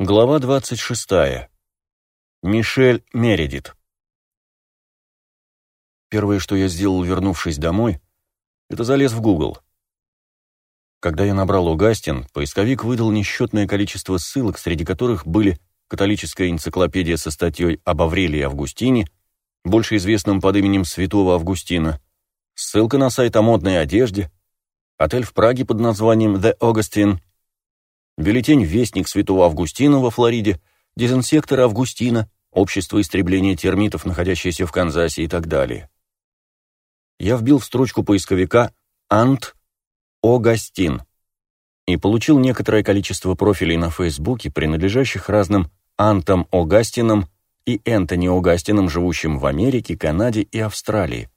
Глава 26. Мишель Мередит. Первое, что я сделал, вернувшись домой, это залез в Google. Когда я набрал Огастин, поисковик выдал несчетное количество ссылок, среди которых были католическая энциклопедия со статьей об Аврелии Августине, больше известном под именем Святого Августина, ссылка на сайт о модной одежде, отель в Праге под названием The Augustine, бюллетень «Вестник Святого Августина» во Флориде, дезинсектор Августина, общество истребления термитов, находящееся в Канзасе и так далее. Я вбил в строчку поисковика «Ант Огастин» и получил некоторое количество профилей на Фейсбуке, принадлежащих разным Антам Огастинам и Энтони Огастинам, живущим в Америке, Канаде и Австралии.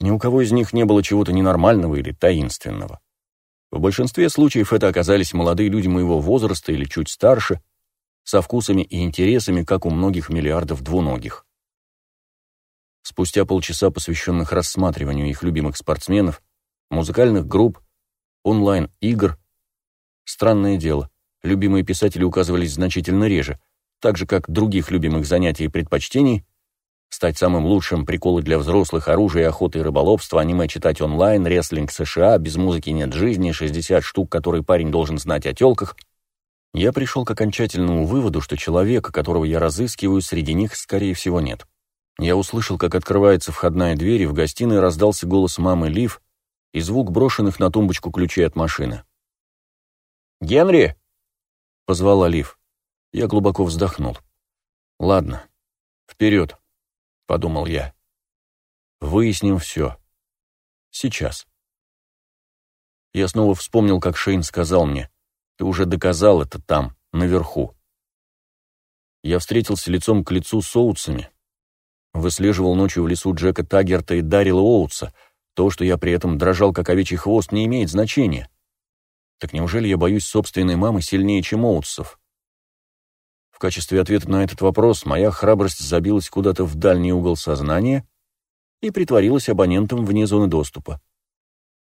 Ни у кого из них не было чего-то ненормального или таинственного. В большинстве случаев это оказались молодые люди моего возраста или чуть старше, со вкусами и интересами, как у многих миллиардов двуногих. Спустя полчаса, посвященных рассматриванию их любимых спортсменов, музыкальных групп, онлайн-игр, странное дело, любимые писатели указывались значительно реже, так же, как других любимых занятий и предпочтений, стать самым лучшим, приколы для взрослых, оружие, охоты и рыболовство, аниме читать онлайн, рестлинг США, без музыки нет жизни, 60 штук, которые парень должен знать о телках, я пришел к окончательному выводу, что человека, которого я разыскиваю, среди них, скорее всего, нет. Я услышал, как открывается входная дверь, и в гостиной раздался голос мамы Лив и звук брошенных на тумбочку ключей от машины. «Генри!» — позвала Лив. Я глубоко вздохнул. «Ладно, вперед!» — подумал я. «Выясним все. Сейчас». Я снова вспомнил, как Шейн сказал мне, «Ты уже доказал это там, наверху». Я встретился лицом к лицу с Оутсами, выслеживал ночью в лесу Джека Таггерта и Дарила Оутса. То, что я при этом дрожал, как овечий хвост, не имеет значения. Так неужели я боюсь собственной мамы сильнее, чем Оутсов? В качестве ответа на этот вопрос моя храбрость забилась куда-то в дальний угол сознания и притворилась абонентом вне зоны доступа.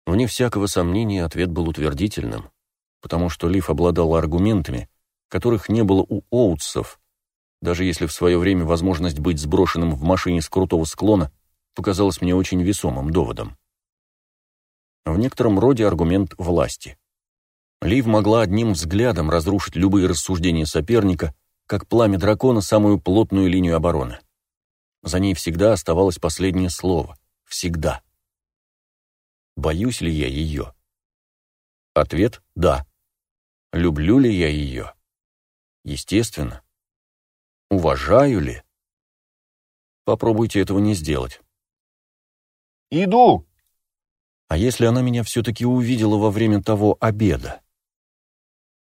Вне всякого сомнения ответ был утвердительным, потому что Лив обладал аргументами, которых не было у Оутсов, даже если в свое время возможность быть сброшенным в машине с крутого склона показалась мне очень весомым доводом. В некотором роде аргумент власти. Лив могла одним взглядом разрушить любые рассуждения соперника, как пламя дракона, самую плотную линию обороны. За ней всегда оставалось последнее слово. Всегда. Боюсь ли я ее? Ответ — да. Люблю ли я ее? Естественно. Уважаю ли? Попробуйте этого не сделать. «Иду!» А если она меня все-таки увидела во время того обеда?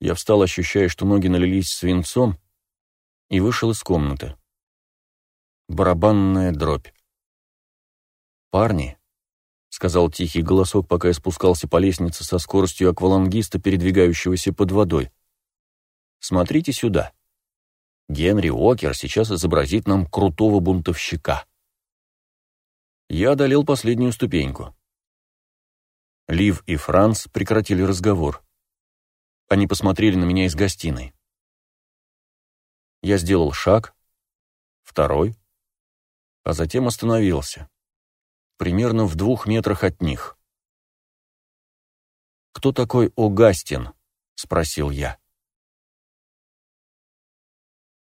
Я встал, ощущая, что ноги налились свинцом, и вышел из комнаты. Барабанная дробь. «Парни», — сказал тихий голосок, пока я спускался по лестнице со скоростью аквалангиста, передвигающегося под водой. «Смотрите сюда. Генри Уокер сейчас изобразит нам крутого бунтовщика». Я одолел последнюю ступеньку. Лив и Франц прекратили разговор. Они посмотрели на меня из гостиной. Я сделал шаг, второй, а затем остановился. Примерно в двух метрах от них. «Кто такой Огастин?» — спросил я.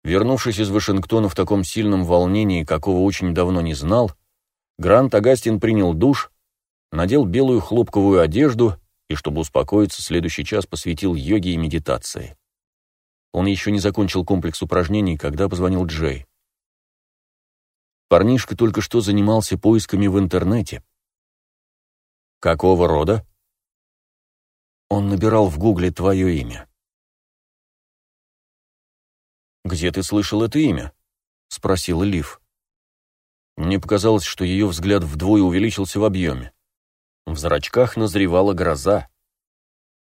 Вернувшись из Вашингтона в таком сильном волнении, какого очень давно не знал, Грант Агастин принял душ, надел белую хлопковую одежду и, чтобы успокоиться, следующий час посвятил йоге и медитации. Он еще не закончил комплекс упражнений, когда позвонил Джей. Парнишка только что занимался поисками в интернете. «Какого рода?» Он набирал в гугле твое имя. «Где ты слышал это имя?» — спросила Лив. Мне показалось, что ее взгляд вдвое увеличился в объеме. В зрачках назревала гроза.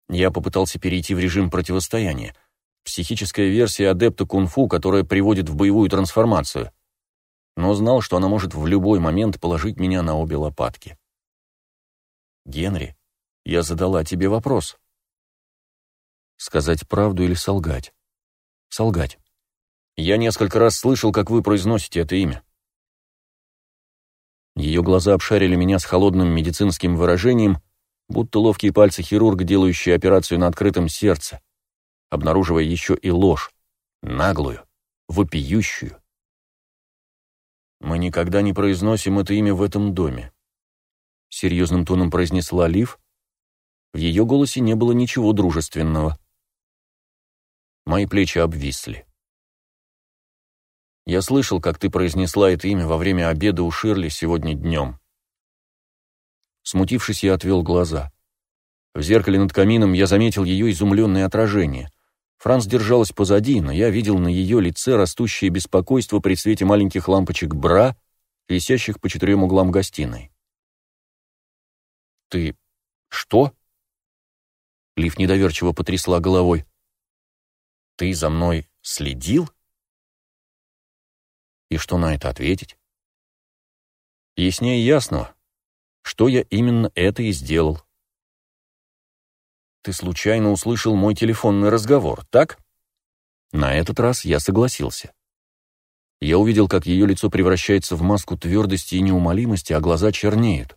Я попытался перейти в режим противостояния — психическая версия адепта кунг-фу, которая приводит в боевую трансформацию. Но знал, что она может в любой момент положить меня на обе лопатки. «Генри, я задала тебе вопрос. Сказать правду или солгать?» солгать. Я несколько раз слышал, как вы произносите это имя. Ее глаза обшарили меня с холодным медицинским выражением, будто ловкие пальцы хирурга, делающие операцию на открытом сердце, обнаруживая еще и ложь, наглую, вопиющую. «Мы никогда не произносим это имя в этом доме», — серьезным тоном произнесла Лив. В ее голосе не было ничего дружественного. Мои плечи обвисли. Я слышал, как ты произнесла это имя во время обеда у Ширли сегодня днем. Смутившись, я отвел глаза. В зеркале над камином я заметил ее изумленное отражение. Франц держалась позади, но я видел на ее лице растущее беспокойство при свете маленьких лампочек бра, висящих по четырем углам гостиной. «Ты что?» Лив недоверчиво потрясла головой. «Ты за мной следил?» И что на это ответить? Яснее ясного, что я именно это и сделал. Ты случайно услышал мой телефонный разговор, так? На этот раз я согласился. Я увидел, как ее лицо превращается в маску твердости и неумолимости, а глаза чернеют.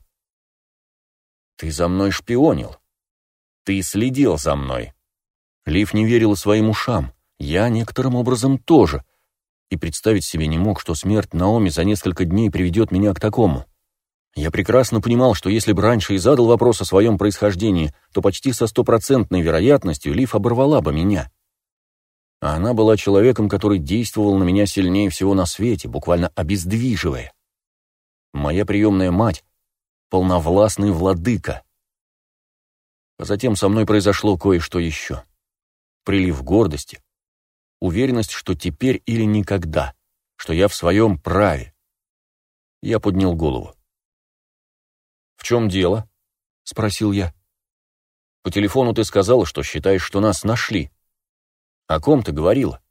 Ты за мной шпионил. Ты следил за мной. Лив не верила своим ушам. Я некоторым образом тоже и представить себе не мог, что смерть Наоми за несколько дней приведет меня к такому. Я прекрасно понимал, что если бы раньше и задал вопрос о своем происхождении, то почти со стопроцентной вероятностью Лив оборвала бы меня. А она была человеком, который действовал на меня сильнее всего на свете, буквально обездвиживая. Моя приемная мать — полновластный владыка. А затем со мной произошло кое-что еще. Прилив гордости, Уверенность, что теперь или никогда, что я в своем праве. Я поднял голову. «В чем дело?» — спросил я. «По телефону ты сказала, что считаешь, что нас нашли. О ком ты говорила?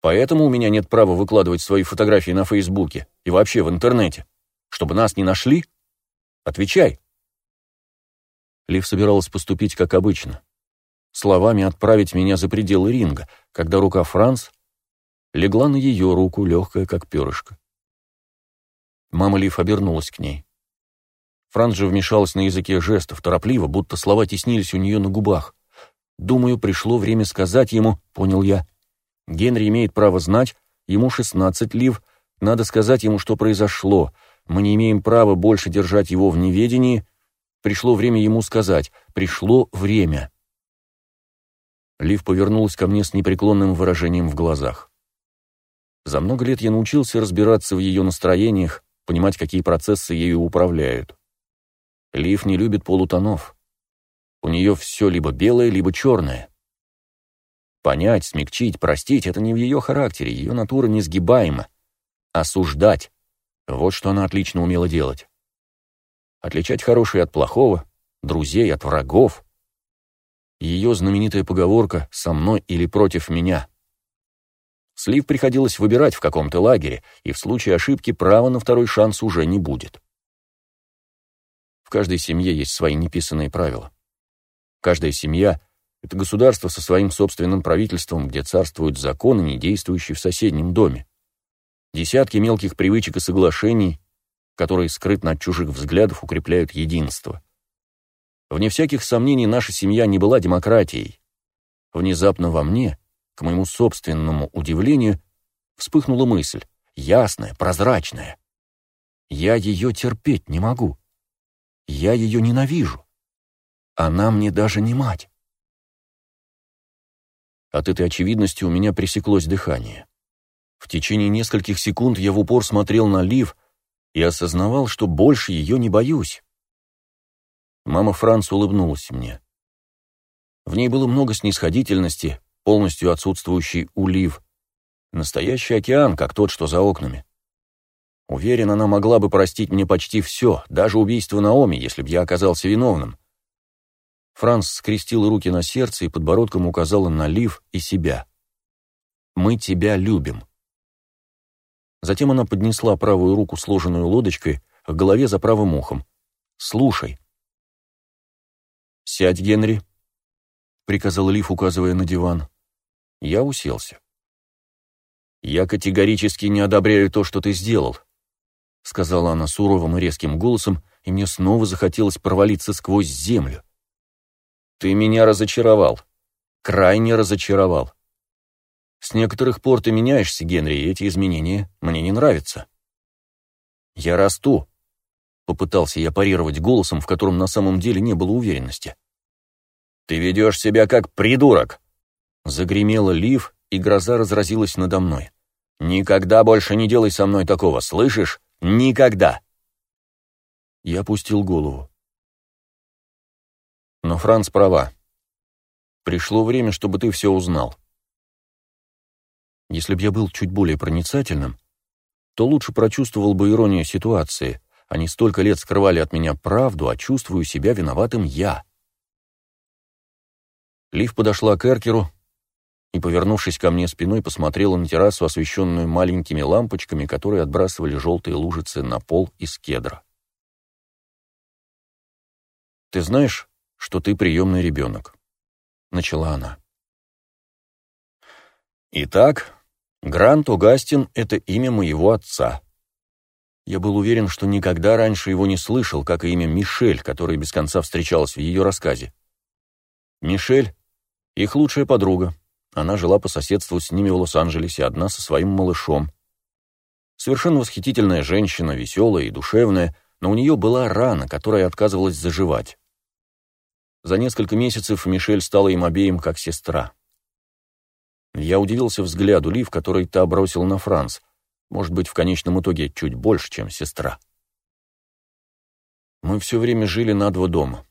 Поэтому у меня нет права выкладывать свои фотографии на Фейсбуке и вообще в интернете, чтобы нас не нашли? Отвечай!» Лив собиралась поступить как обычно словами отправить меня за пределы ринга, когда рука Франц легла на ее руку, легкая, как перышко. Мама Лив обернулась к ней. Франц же вмешалась на языке жестов, торопливо, будто слова теснились у нее на губах. Думаю, пришло время сказать ему, понял я. Генри имеет право знать, ему шестнадцать Лив, надо сказать ему, что произошло. Мы не имеем права больше держать его в неведении. Пришло время ему сказать. Пришло время. Лив повернулась ко мне с непреклонным выражением в глазах. За много лет я научился разбираться в ее настроениях, понимать, какие процессы ею управляют. Лив не любит полутонов. У нее все либо белое, либо черное. Понять, смягчить, простить — это не в ее характере, ее натура несгибаема. Осуждать — вот что она отлично умела делать. Отличать хорошее от плохого, друзей от врагов — ее знаменитая поговорка «со мной или против меня». Слив приходилось выбирать в каком-то лагере, и в случае ошибки права на второй шанс уже не будет. В каждой семье есть свои неписанные правила. Каждая семья — это государство со своим собственным правительством, где царствуют законы, не действующие в соседнем доме. Десятки мелких привычек и соглашений, которые скрытно от чужих взглядов укрепляют единство. Вне всяких сомнений, наша семья не была демократией. Внезапно во мне, к моему собственному удивлению, вспыхнула мысль, ясная, прозрачная. Я ее терпеть не могу. Я ее ненавижу. Она мне даже не мать. От этой очевидности у меня пресеклось дыхание. В течение нескольких секунд я в упор смотрел на Лив и осознавал, что больше ее не боюсь. Мама Франц улыбнулась мне. В ней было много снисходительности, полностью отсутствующий улив. Настоящий океан, как тот, что за окнами. Уверен, она могла бы простить мне почти все, даже убийство Наоми, если бы я оказался виновным. Франц скрестил руки на сердце и подбородком указала на Лив и себя. «Мы тебя любим». Затем она поднесла правую руку, сложенную лодочкой, к голове за правым ухом. «Слушай». «Сядь, Генри», — приказал Лив, указывая на диван. Я уселся. «Я категорически не одобряю то, что ты сделал», — сказала она суровым и резким голосом, и мне снова захотелось провалиться сквозь землю. «Ты меня разочаровал. Крайне разочаровал. С некоторых пор ты меняешься, Генри, и эти изменения мне не нравятся». «Я расту», — попытался я парировать голосом, в котором на самом деле не было уверенности. «Ты ведешь себя как придурок!» Загремела лив, и гроза разразилась надо мной. «Никогда больше не делай со мной такого, слышишь? Никогда!» Я опустил голову. Но Франц права. Пришло время, чтобы ты все узнал. Если б я был чуть более проницательным, то лучше прочувствовал бы иронию ситуации. Они столько лет скрывали от меня правду, а чувствую себя виноватым я. Лив подошла к Эркеру и, повернувшись ко мне спиной, посмотрела на террасу, освещенную маленькими лампочками, которые отбрасывали желтые лужицы на пол из кедра. «Ты знаешь, что ты приемный ребенок?» — начала она. «Итак, Грант Огастин — это имя моего отца. Я был уверен, что никогда раньше его не слышал, как и имя Мишель, которое без конца встречалось в ее рассказе. Мишель — их лучшая подруга. Она жила по соседству с ними в Лос-Анджелесе, одна со своим малышом. Совершенно восхитительная женщина, веселая и душевная, но у нее была рана, которая отказывалась заживать. За несколько месяцев Мишель стала им обеим как сестра. Я удивился взгляду Лив, который та бросил на Франц. Может быть, в конечном итоге чуть больше, чем сестра. Мы все время жили на два дома.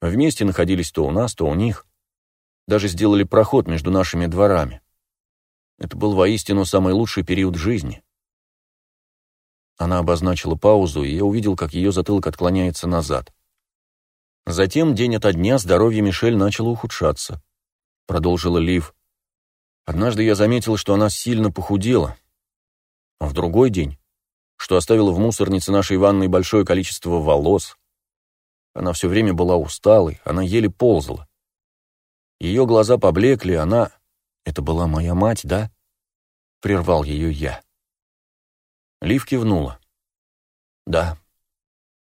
Вместе находились то у нас, то у них. Даже сделали проход между нашими дворами. Это был воистину самый лучший период жизни. Она обозначила паузу, и я увидел, как ее затылок отклоняется назад. Затем, день ото дня, здоровье Мишель начало ухудшаться. Продолжила Лив. Однажды я заметил, что она сильно похудела. А в другой день, что оставила в мусорнице нашей ванной большое количество волос. Она все время была усталой, она еле ползала. Ее глаза поблекли, она... Это была моя мать, да? Прервал ее я. Лив кивнула. Да,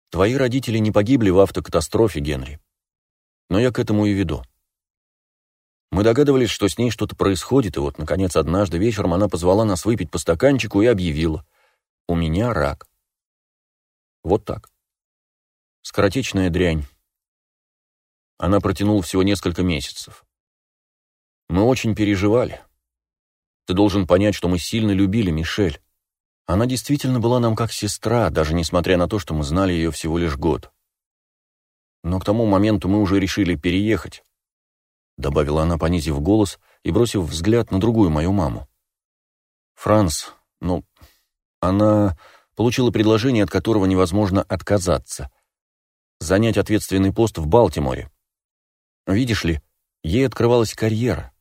Твои родители не погибли в автокатастрофе, Генри. Но я к этому и веду. Мы догадывались, что с ней что-то происходит, и вот, наконец, однажды вечером она позвала нас выпить по стаканчику и объявила. «У меня рак». Вот так. Скоротечная дрянь. Она протянула всего несколько месяцев. Мы очень переживали. Ты должен понять, что мы сильно любили Мишель. Она действительно была нам как сестра, даже несмотря на то, что мы знали ее всего лишь год. Но к тому моменту мы уже решили переехать, добавила она, понизив голос и бросив взгляд на другую мою маму. Франс, ну, она получила предложение, от которого невозможно отказаться. Занять ответственный пост в Балтиморе. Видишь ли, ей открывалась карьера.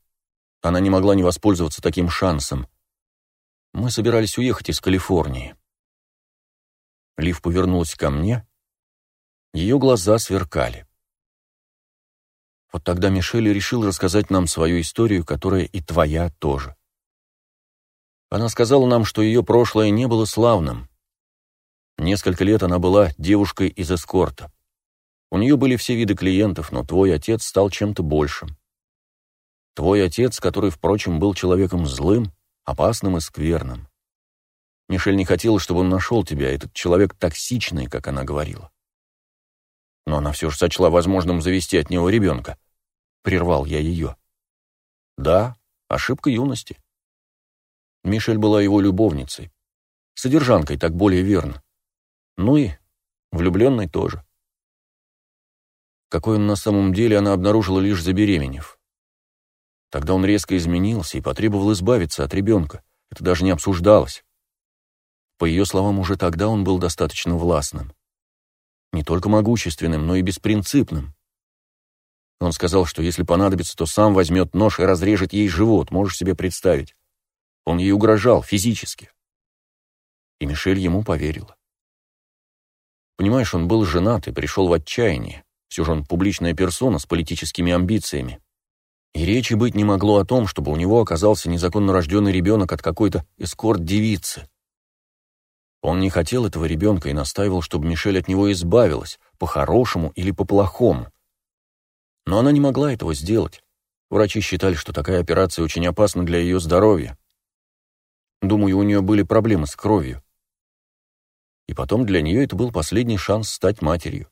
Она не могла не воспользоваться таким шансом. Мы собирались уехать из Калифорнии. Лив повернулась ко мне. Ее глаза сверкали. Вот тогда Мишель решил рассказать нам свою историю, которая и твоя тоже. Она сказала нам, что ее прошлое не было славным. Несколько лет она была девушкой из эскорта. У нее были все виды клиентов, но твой отец стал чем-то большим. Твой отец, который, впрочем, был человеком злым, опасным и скверным. Мишель не хотела, чтобы он нашел тебя, этот человек токсичный, как она говорила. Но она все же сочла возможным завести от него ребенка. Прервал я ее. Да, ошибка юности. Мишель была его любовницей. Содержанкой, так более верно. Ну и влюбленной тоже. Какой он на самом деле она обнаружила лишь забеременев. Тогда он резко изменился и потребовал избавиться от ребенка. Это даже не обсуждалось. По ее словам, уже тогда он был достаточно властным. Не только могущественным, но и беспринципным. Он сказал, что если понадобится, то сам возьмет нож и разрежет ей живот, можешь себе представить. Он ей угрожал физически. И Мишель ему поверила. Понимаешь, он был женат и пришел в отчаяние. Все же он публичная персона с политическими амбициями. И речи быть не могло о том, чтобы у него оказался незаконно рожденный ребенок от какой-то эскорт-девицы. Он не хотел этого ребенка и настаивал, чтобы Мишель от него избавилась, по-хорошему или по-плохому. Но она не могла этого сделать. Врачи считали, что такая операция очень опасна для ее здоровья. Думаю, у нее были проблемы с кровью. И потом для нее это был последний шанс стать матерью.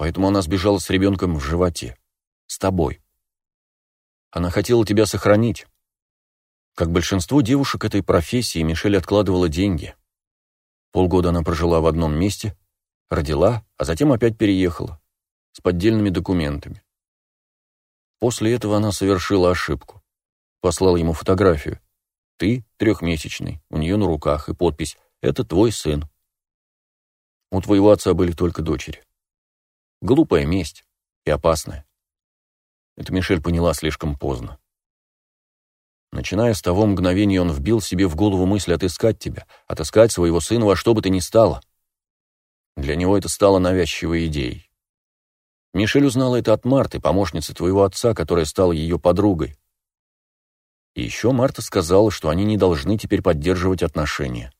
Поэтому она сбежала с ребенком в животе. С тобой. Она хотела тебя сохранить. Как большинство девушек этой профессии, Мишель откладывала деньги. Полгода она прожила в одном месте, родила, а затем опять переехала. С поддельными документами. После этого она совершила ошибку. Послал ему фотографию. Ты трехмесячный, у нее на руках, и подпись «Это твой сын». У твоего отца были только дочери. Глупая месть и опасная. Это Мишель поняла слишком поздно. Начиная с того мгновения, он вбил себе в голову мысль отыскать тебя, отыскать своего сына во что бы то ни стало. Для него это стало навязчивой идеей. Мишель узнала это от Марты, помощницы твоего отца, которая стала ее подругой. И еще Марта сказала, что они не должны теперь поддерживать отношения.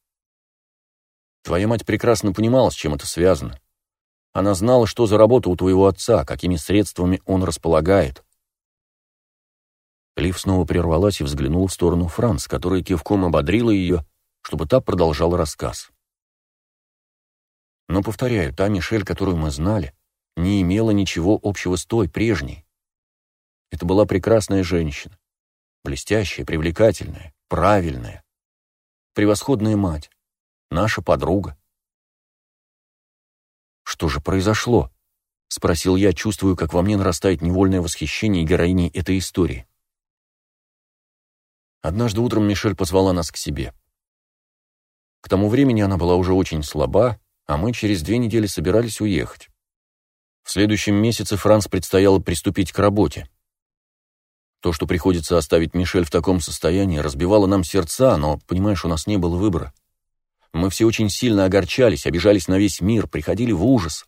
Твоя мать прекрасно понимала, с чем это связано. Она знала, что за работа у твоего отца, какими средствами он располагает. Лив снова прервалась и взглянула в сторону Франц, которая кивком ободрила ее, чтобы та продолжала рассказ. Но, повторяю, та Мишель, которую мы знали, не имела ничего общего с той, прежней. Это была прекрасная женщина. Блестящая, привлекательная, правильная. Превосходная мать. Наша подруга. «Что же произошло?» — спросил я, чувствую, как во мне нарастает невольное восхищение героиней этой истории. Однажды утром Мишель позвала нас к себе. К тому времени она была уже очень слаба, а мы через две недели собирались уехать. В следующем месяце Франц предстояло приступить к работе. То, что приходится оставить Мишель в таком состоянии, разбивало нам сердца, но, понимаешь, у нас не было выбора. Мы все очень сильно огорчались, обижались на весь мир, приходили в ужас.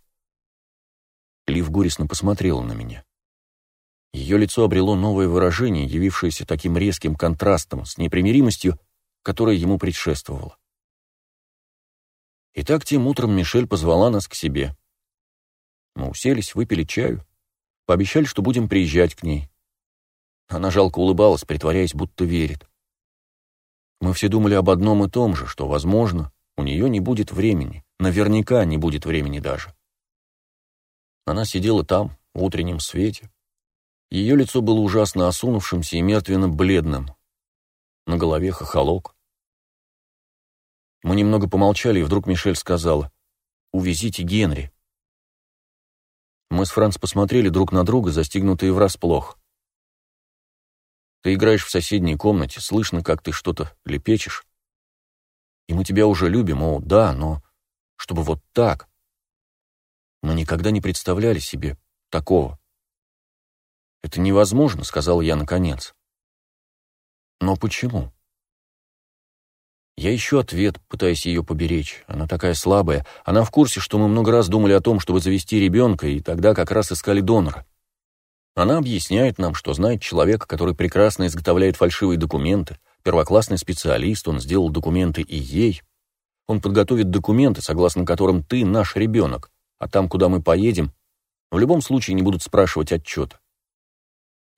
Лив горестно посмотрела на меня. Ее лицо обрело новое выражение, явившееся таким резким контрастом с непримиримостью, которая ему предшествовала. Итак, тем утром Мишель позвала нас к себе. Мы уселись, выпили чаю, пообещали, что будем приезжать к ней. Она жалко улыбалась, притворяясь, будто верит. Мы все думали об одном и том же, что, возможно, у нее не будет времени, наверняка не будет времени даже. Она сидела там, в утреннем свете, ее лицо было ужасно осунувшимся и мертвенно-бледным. На голове хохолок. Мы немного помолчали, и вдруг Мишель сказала, «Увезите Генри». Мы с Франц посмотрели друг на друга, застигнутые врасплох. Ты играешь в соседней комнате, слышно, как ты что-то лепечешь. И мы тебя уже любим, о, да, но чтобы вот так. Мы никогда не представляли себе такого. «Это невозможно», — сказал я наконец. «Но почему?» Я ищу ответ, пытаясь ее поберечь. Она такая слабая. Она в курсе, что мы много раз думали о том, чтобы завести ребенка, и тогда как раз искали донора. Она объясняет нам, что знает человека, который прекрасно изготовляет фальшивые документы, первоклассный специалист, он сделал документы и ей. Он подготовит документы, согласно которым ты наш ребенок, а там, куда мы поедем, в любом случае не будут спрашивать отчета.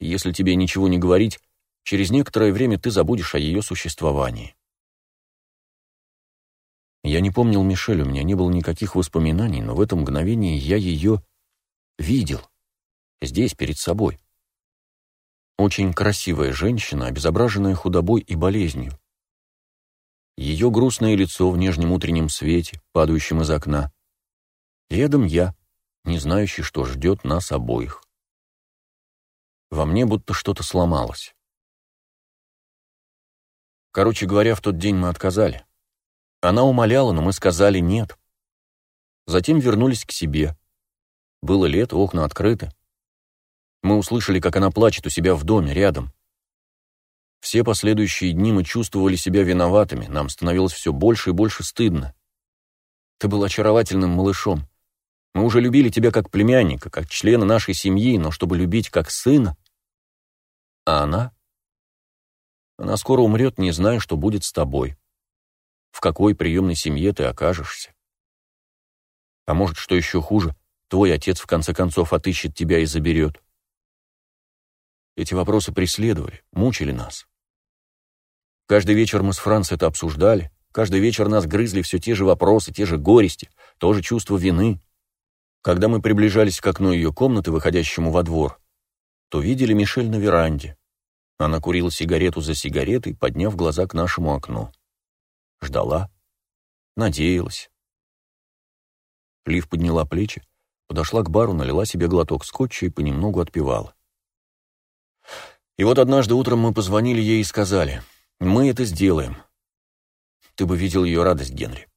Если тебе ничего не говорить, через некоторое время ты забудешь о ее существовании. Я не помнил Мишель, у меня не было никаких воспоминаний, но в это мгновение я ее видел. Здесь, перед собой. Очень красивая женщина, обезображенная худобой и болезнью. Ее грустное лицо в нежнем утреннем свете, падающем из окна. Рядом я, не знающий, что ждет нас обоих. Во мне будто что-то сломалось. Короче говоря, в тот день мы отказали. Она умоляла, но мы сказали «нет». Затем вернулись к себе. Было лето, окна открыты. Мы услышали, как она плачет у себя в доме, рядом. Все последующие дни мы чувствовали себя виноватыми, нам становилось все больше и больше стыдно. Ты был очаровательным малышом. Мы уже любили тебя как племянника, как члена нашей семьи, но чтобы любить как сына, А она? Она скоро умрет, не зная, что будет с тобой. В какой приемной семье ты окажешься? А может, что еще хуже, твой отец в конце концов отыщет тебя и заберет. Эти вопросы преследовали, мучили нас. Каждый вечер мы с Франц это обсуждали, каждый вечер нас грызли все те же вопросы, те же горести, то же чувство вины. Когда мы приближались к окну ее комнаты, выходящему во двор, то видели Мишель на веранде. Она курила сигарету за сигаретой, подняв глаза к нашему окну. Ждала, надеялась. Лив подняла плечи, подошла к бару, налила себе глоток скотча и понемногу отпивала. И вот однажды утром мы позвонили ей и сказали, «Мы это сделаем». Ты бы видел ее радость, Генри.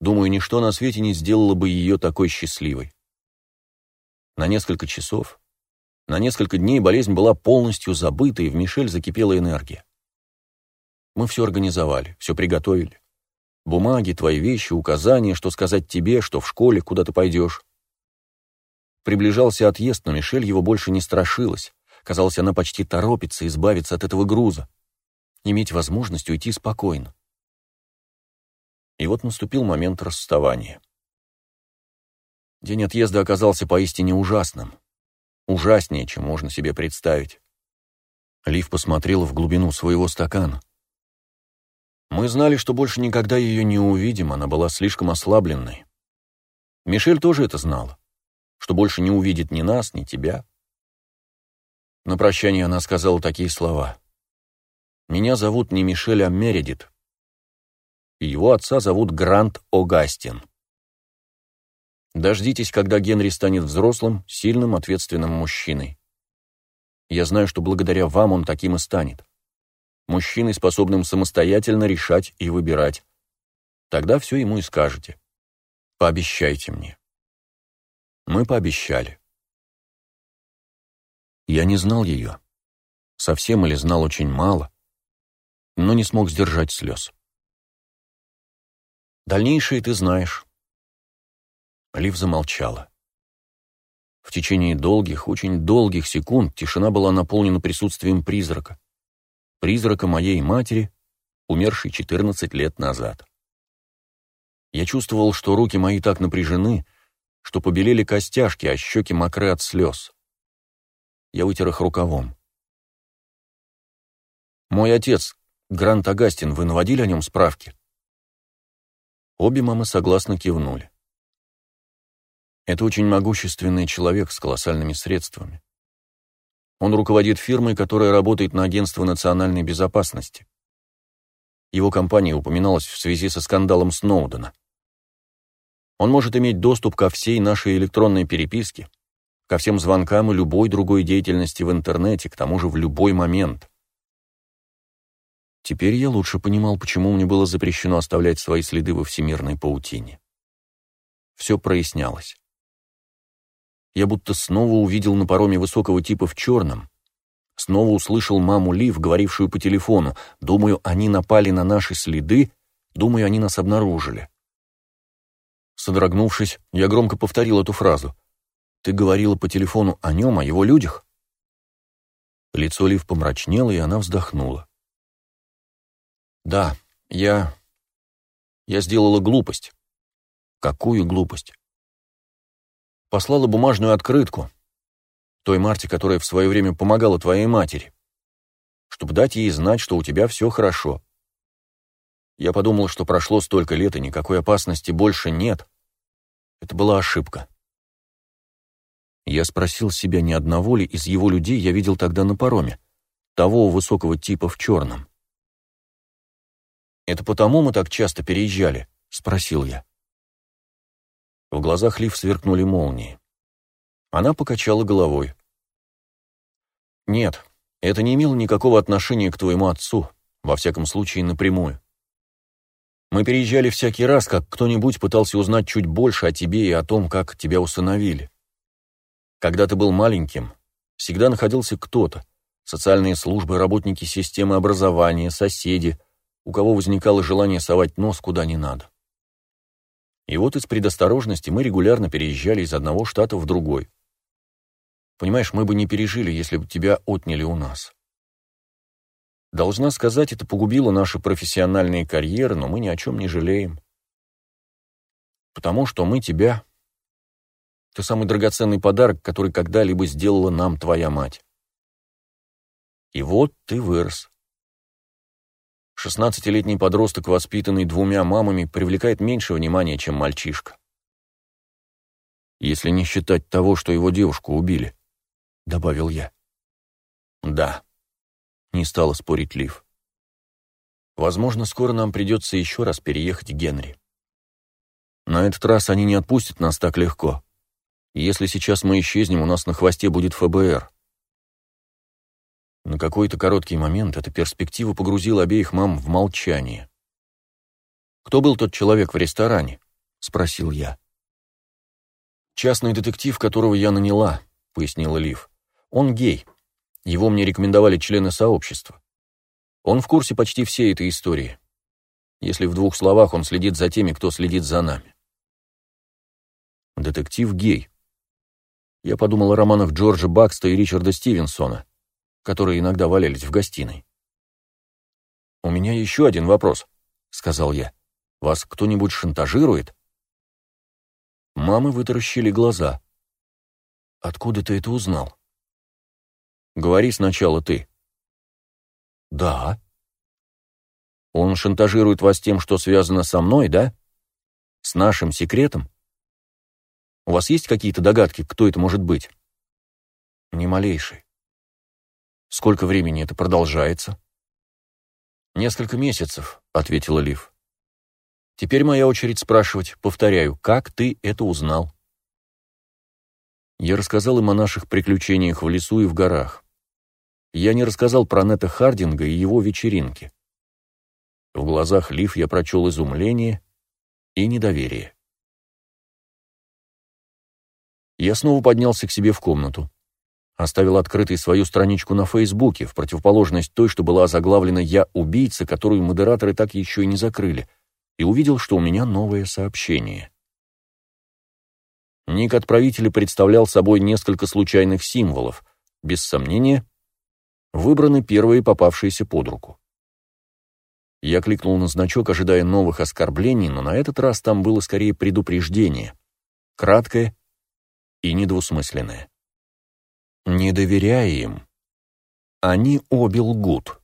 Думаю, ничто на свете не сделало бы ее такой счастливой. На несколько часов, на несколько дней болезнь была полностью забыта, и в Мишель закипела энергия. Мы все организовали, все приготовили. Бумаги, твои вещи, указания, что сказать тебе, что в школе, куда ты пойдешь. Приближался отъезд, но Мишель его больше не страшилась. Казалось, она почти торопится избавиться от этого груза. Иметь возможность уйти спокойно. И вот наступил момент расставания. День отъезда оказался поистине ужасным. Ужаснее, чем можно себе представить. Лив посмотрела в глубину своего стакана. Мы знали, что больше никогда ее не увидим, она была слишком ослабленной. Мишель тоже это знала, что больше не увидит ни нас, ни тебя. На прощание она сказала такие слова. «Меня зовут не Мишель, а Мередит. Его отца зовут Грант Огастин. Дождитесь, когда Генри станет взрослым, сильным, ответственным мужчиной. Я знаю, что благодаря вам он таким и станет мужчиной, способным самостоятельно решать и выбирать. Тогда все ему и скажете. Пообещайте мне. Мы пообещали. Я не знал ее. Совсем или знал очень мало, но не смог сдержать слез. Дальнейшее ты знаешь. Лив замолчала. В течение долгих, очень долгих секунд тишина была наполнена присутствием призрака призрака моей матери, умершей 14 лет назад. Я чувствовал, что руки мои так напряжены, что побелели костяшки, а щеки мокры от слез. Я вытер их рукавом. «Мой отец, Грант Агастин, вы наводили о нем справки?» Обе мамы согласно кивнули. Это очень могущественный человек с колоссальными средствами. Он руководит фирмой, которая работает на Агентство национальной безопасности. Его компания упоминалась в связи со скандалом Сноудена. Он может иметь доступ ко всей нашей электронной переписке, ко всем звонкам и любой другой деятельности в интернете, к тому же в любой момент. Теперь я лучше понимал, почему мне было запрещено оставлять свои следы во всемирной паутине. Все прояснялось я будто снова увидел на пароме высокого типа в черном. Снова услышал маму Лив, говорившую по телефону. Думаю, они напали на наши следы, думаю, они нас обнаружили. Содрогнувшись, я громко повторил эту фразу. «Ты говорила по телефону о нем, о его людях?» Лицо Лив помрачнело, и она вздохнула. «Да, я... я сделала глупость». «Какую глупость?» послала бумажную открытку той Марте, которая в свое время помогала твоей матери, чтобы дать ей знать, что у тебя все хорошо. Я подумал, что прошло столько лет, и никакой опасности больше нет. Это была ошибка. Я спросил себя, ни одного ли из его людей я видел тогда на пароме, того высокого типа в черном. «Это потому мы так часто переезжали?» — спросил я. В глазах Лив сверкнули молнии. Она покачала головой. «Нет, это не имело никакого отношения к твоему отцу, во всяком случае напрямую. Мы переезжали всякий раз, как кто-нибудь пытался узнать чуть больше о тебе и о том, как тебя усыновили. Когда ты был маленьким, всегда находился кто-то, социальные службы, работники системы образования, соседи, у кого возникало желание совать нос куда не надо. И вот из предосторожности мы регулярно переезжали из одного штата в другой. Понимаешь, мы бы не пережили, если бы тебя отняли у нас. Должна сказать, это погубило наши профессиональные карьеры, но мы ни о чем не жалеем. Потому что мы тебя... Ты самый драгоценный подарок, который когда-либо сделала нам твоя мать. И вот ты вырос. Шестнадцатилетний подросток, воспитанный двумя мамами, привлекает меньше внимания, чем мальчишка. Если не считать того, что его девушку убили, — добавил я. Да, не стала спорить Лив. Возможно, скоро нам придется еще раз переехать к Генри. На этот раз они не отпустят нас так легко. Если сейчас мы исчезнем, у нас на хвосте будет ФБР. На какой-то короткий момент эта перспектива погрузила обеих мам в молчание. «Кто был тот человек в ресторане?» — спросил я. «Частный детектив, которого я наняла», — пояснила Лив. «Он гей. Его мне рекомендовали члены сообщества. Он в курсе почти всей этой истории. Если в двух словах, он следит за теми, кто следит за нами. Детектив гей. Я подумал о романах Джорджа Бакста и Ричарда Стивенсона, которые иногда валялись в гостиной. «У меня еще один вопрос», — сказал я. «Вас кто-нибудь шантажирует?» Мамы вытаращили глаза. «Откуда ты это узнал?» «Говори сначала ты». «Да». «Он шантажирует вас тем, что связано со мной, да? С нашим секретом?» «У вас есть какие-то догадки, кто это может быть?» «Ни малейшей». Сколько времени это продолжается? Несколько месяцев, ответила Лив. Теперь моя очередь спрашивать. Повторяю, как ты это узнал? Я рассказал им о наших приключениях в лесу и в горах. Я не рассказал про Нета Хардинга и его вечеринки. В глазах Лив я прочел изумление и недоверие. Я снова поднялся к себе в комнату. Оставил открытой свою страничку на Фейсбуке, в противоположность той, что была заглавлена «Я убийца», которую модераторы так еще и не закрыли, и увидел, что у меня новое сообщение. Ник отправителя представлял собой несколько случайных символов, без сомнения, выбраны первые попавшиеся под руку. Я кликнул на значок, ожидая новых оскорблений, но на этот раз там было скорее предупреждение, краткое и недвусмысленное. Не доверяя им, они обе лгут.